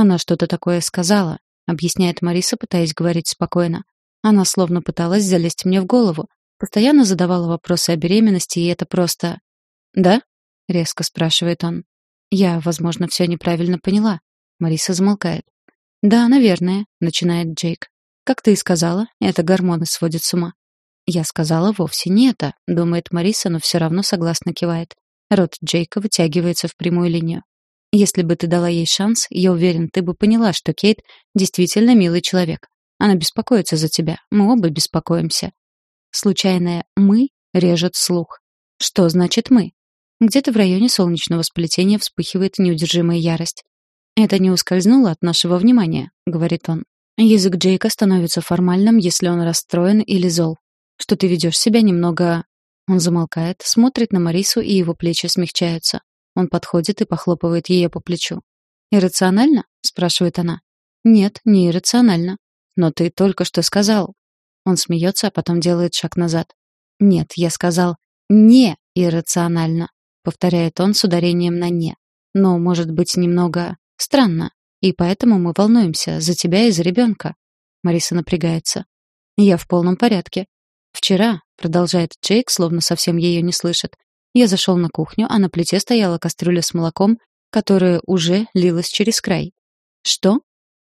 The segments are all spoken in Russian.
Она что-то такое сказала, объясняет Мариса, пытаясь говорить спокойно. Она словно пыталась залезть мне в голову, постоянно задавала вопросы о беременности, и это просто... «Да?» — резко спрашивает он. «Я, возможно, все неправильно поняла». Мариса замолкает. «Да, наверное», — начинает Джейк. «Как ты и сказала, это гормоны сводят с ума». «Я сказала вовсе не это», — думает Мариса, но все равно согласно кивает. Рот Джейка вытягивается в прямую линию. «Если бы ты дала ей шанс, я уверен, ты бы поняла, что Кейт действительно милый человек. Она беспокоится за тебя. Мы оба беспокоимся. Случайное «мы» режет слух. Что значит «мы»? Где-то в районе солнечного сплетения вспыхивает неудержимая ярость. «Это не ускользнуло от нашего внимания», — говорит он. Язык Джейка становится формальным, если он расстроен или зол. Что ты ведешь себя немного... Он замолкает, смотрит на Марису, и его плечи смягчаются. Он подходит и похлопывает ее по плечу. «Иррационально?» — спрашивает она. «Нет, не иррационально. Но ты только что сказал. Он смеется, а потом делает шаг назад. Нет, я сказал не иррационально, повторяет он с ударением на не. Но, может быть, немного странно, и поэтому мы волнуемся за тебя и за ребенка. Мариса напрягается. Я в полном порядке. Вчера, продолжает Джейк, словно совсем ее не слышит. Я зашел на кухню, а на плите стояла кастрюля с молоком, которая уже лилась через край. Что?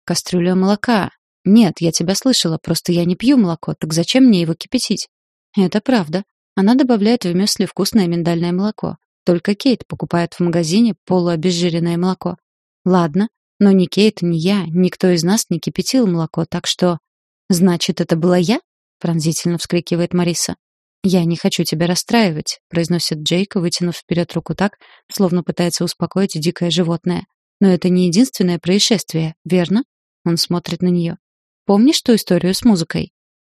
Кастрюля молока, «Нет, я тебя слышала, просто я не пью молоко, так зачем мне его кипятить?» «Это правда. Она добавляет в мюсли вкусное миндальное молоко. Только Кейт покупает в магазине полуобезжиренное молоко. Ладно, но ни Кейт, ни я, никто из нас не кипятил молоко, так что... Значит, это была я? Пронзительно вскрикивает Мариса. Я не хочу тебя расстраивать, произносит Джейк, вытянув вперед руку так, словно пытается успокоить дикое животное. Но это не единственное происшествие, верно? Он смотрит на нее. Помнишь ту историю с музыкой?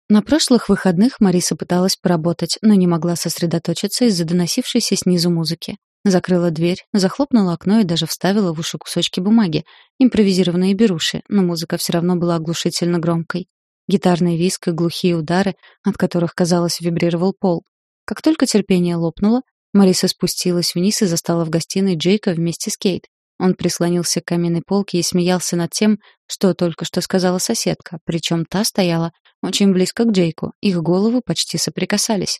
На прошлых выходных Мариса пыталась поработать, но не могла сосредоточиться из-за доносившейся снизу музыки. Закрыла дверь, захлопнула окно и даже вставила в уши кусочки бумаги, импровизированные беруши, но музыка все равно была оглушительно громкой. Гитарный виск и глухие удары, от которых, казалось, вибрировал пол. Как только терпение лопнуло, Мариса спустилась вниз и застала в гостиной Джейка вместе с Кейт. Он прислонился к каменной полке и смеялся над тем, что только что сказала соседка, причем та стояла очень близко к Джейку, их головы почти соприкасались.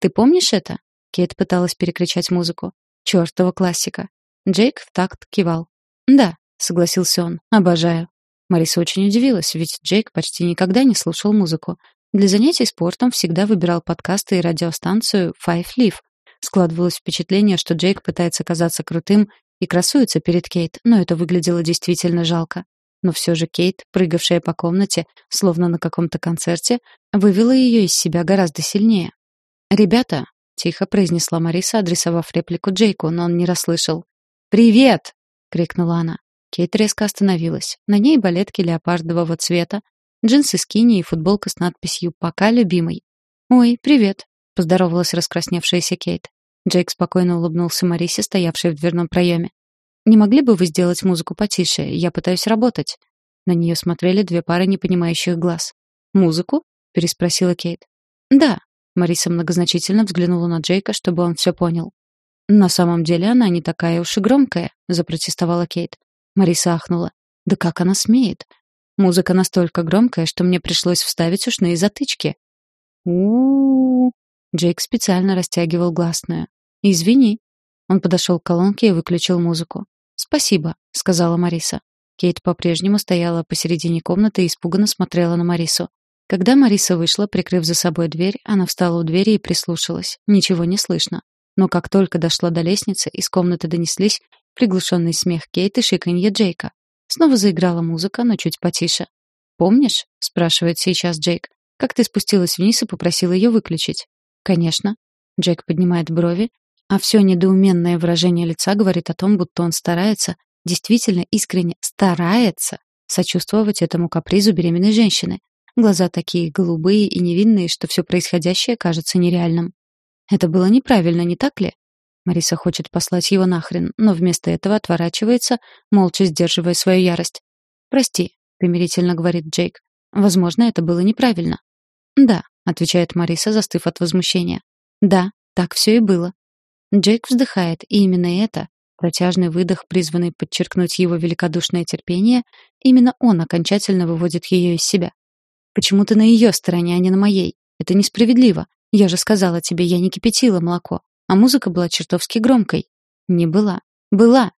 «Ты помнишь это?» Кейт пыталась перекричать музыку. «Чёртова классика». Джейк в такт кивал. «Да», — согласился он, — «обожаю». Мариса очень удивилась, ведь Джейк почти никогда не слушал музыку. Для занятий спортом всегда выбирал подкасты и радиостанцию Five Leaf. Складывалось впечатление, что Джейк пытается казаться крутым и красуется перед Кейт, но это выглядело действительно жалко. Но все же Кейт, прыгавшая по комнате, словно на каком-то концерте, вывела ее из себя гораздо сильнее. «Ребята!» — тихо произнесла Мариса, адресовав реплику Джейку, но он не расслышал. «Привет!» — крикнула она. Кейт резко остановилась. На ней балетки леопардового цвета, джинсы скини и футболка с надписью «Пока, любимый». «Ой, привет!» — поздоровалась раскрасневшаяся Кейт. Джейк спокойно улыбнулся Марисе, стоявшей в дверном проеме. «Не могли бы вы сделать музыку потише? Я пытаюсь работать». На нее смотрели две пары непонимающих глаз. «Музыку?» — переспросила Кейт. «Да». Мариса многозначительно взглянула на Джейка, чтобы он все понял. «На самом деле она не такая уж и громкая», — запротестовала Кейт. Мариса ахнула. «Да как она смеет? Музыка настолько громкая, что мне пришлось вставить ушные затычки». «У-у-у!» Джейк специально растягивал гласную. «Извини». Он подошел к колонке и выключил музыку. «Спасибо», — сказала Мариса. Кейт по-прежнему стояла посередине комнаты и испуганно смотрела на Марису. Когда Мариса вышла, прикрыв за собой дверь, она встала у двери и прислушалась. Ничего не слышно. Но как только дошла до лестницы, из комнаты донеслись приглушенный смех Кейт и шиканье Джейка. Снова заиграла музыка, но чуть потише. «Помнишь?» — спрашивает сейчас Джейк. «Как ты спустилась вниз и попросила ее выключить?» «Конечно». Джейк поднимает брови, а все недоуменное выражение лица говорит о том, будто он старается, действительно искренне старается сочувствовать этому капризу беременной женщины. Глаза такие голубые и невинные, что все происходящее кажется нереальным. Это было неправильно, не так ли? Мариса хочет послать его нахрен, но вместо этого отворачивается, молча сдерживая свою ярость. «Прости», — примирительно говорит Джейк. «Возможно, это было неправильно». «Да», — отвечает Мариса, застыв от возмущения. «Да, так все и было. Джейк вздыхает, и именно это, протяжный выдох, призванный подчеркнуть его великодушное терпение, именно он окончательно выводит ее из себя. «Почему ты на ее стороне, а не на моей? Это несправедливо. Я же сказала тебе, я не кипятила молоко. А музыка была чертовски громкой». «Не была. Была».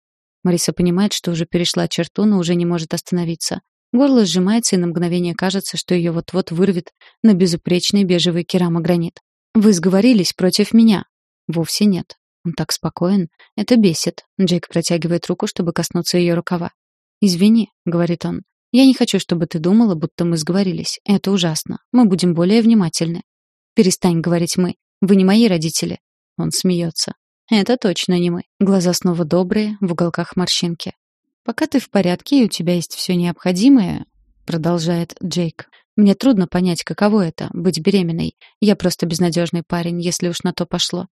Мариса понимает, что уже перешла черту, но уже не может остановиться. Горло сжимается, и на мгновение кажется, что ее вот-вот вырвет на безупречный бежевый керамогранит. «Вы сговорились против меня». «Вовсе нет. Он так спокоен. Это бесит. Джейк протягивает руку, чтобы коснуться ее рукава. «Извини», — говорит он. «Я не хочу, чтобы ты думала, будто мы сговорились. Это ужасно. Мы будем более внимательны». «Перестань говорить «мы». Вы не мои родители». Он смеется. «Это точно не мы». Глаза снова добрые, в уголках морщинки. «Пока ты в порядке и у тебя есть все необходимое», — продолжает Джейк. «Мне трудно понять, каково это — быть беременной. Я просто безнадежный парень, если уж на то пошло.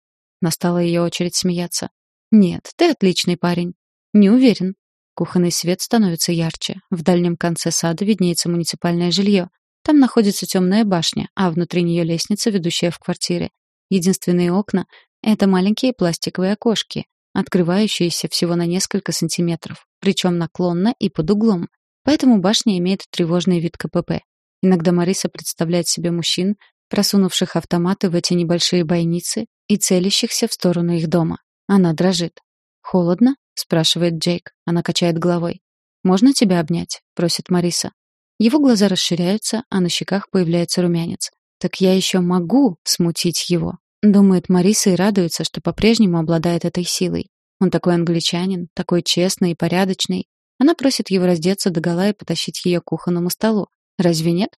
Настала ее очередь смеяться. «Нет, ты отличный парень». «Не уверен». Кухонный свет становится ярче. В дальнем конце сада виднеется муниципальное жилье. Там находится темная башня, а внутри нее лестница, ведущая в квартиры. Единственные окна — это маленькие пластиковые окошки, открывающиеся всего на несколько сантиметров, причем наклонно и под углом. Поэтому башня имеет тревожный вид КПП. Иногда Мариса представляет себе мужчин, просунувших автоматы в эти небольшие бойницы и целящихся в сторону их дома. Она дрожит. «Холодно?» — спрашивает Джейк. Она качает головой. «Можно тебя обнять?» — просит Мариса. Его глаза расширяются, а на щеках появляется румянец. «Так я еще могу смутить его», — думает Мариса и радуется, что по-прежнему обладает этой силой. Он такой англичанин, такой честный и порядочный. Она просит его раздеться догола и потащить ее к кухонному столу. Разве нет?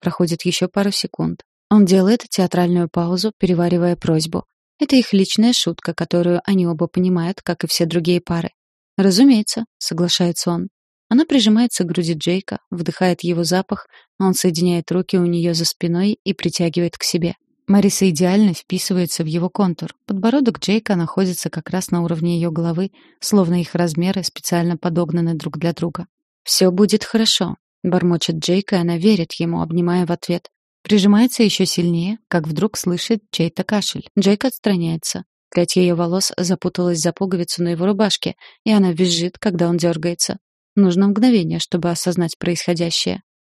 Проходит еще пару секунд. Он делает театральную паузу, переваривая просьбу. Это их личная шутка, которую они оба понимают, как и все другие пары. «Разумеется», — соглашается он. Она прижимается к груди Джейка, вдыхает его запах, а он соединяет руки у нее за спиной и притягивает к себе. Мариса идеально вписывается в его контур. Подбородок Джейка находится как раз на уровне ее головы, словно их размеры специально подогнаны друг для друга. «Все будет хорошо», — бормочет Джейка, и она верит ему, обнимая в ответ. Прижимается еще сильнее, как вдруг слышит чей-то кашель. Джейк отстраняется. Прядь ее волос запуталась за пуговицу на его рубашке, и она визжит, когда он дергается. Нужно мгновение, чтобы осознать происходящее.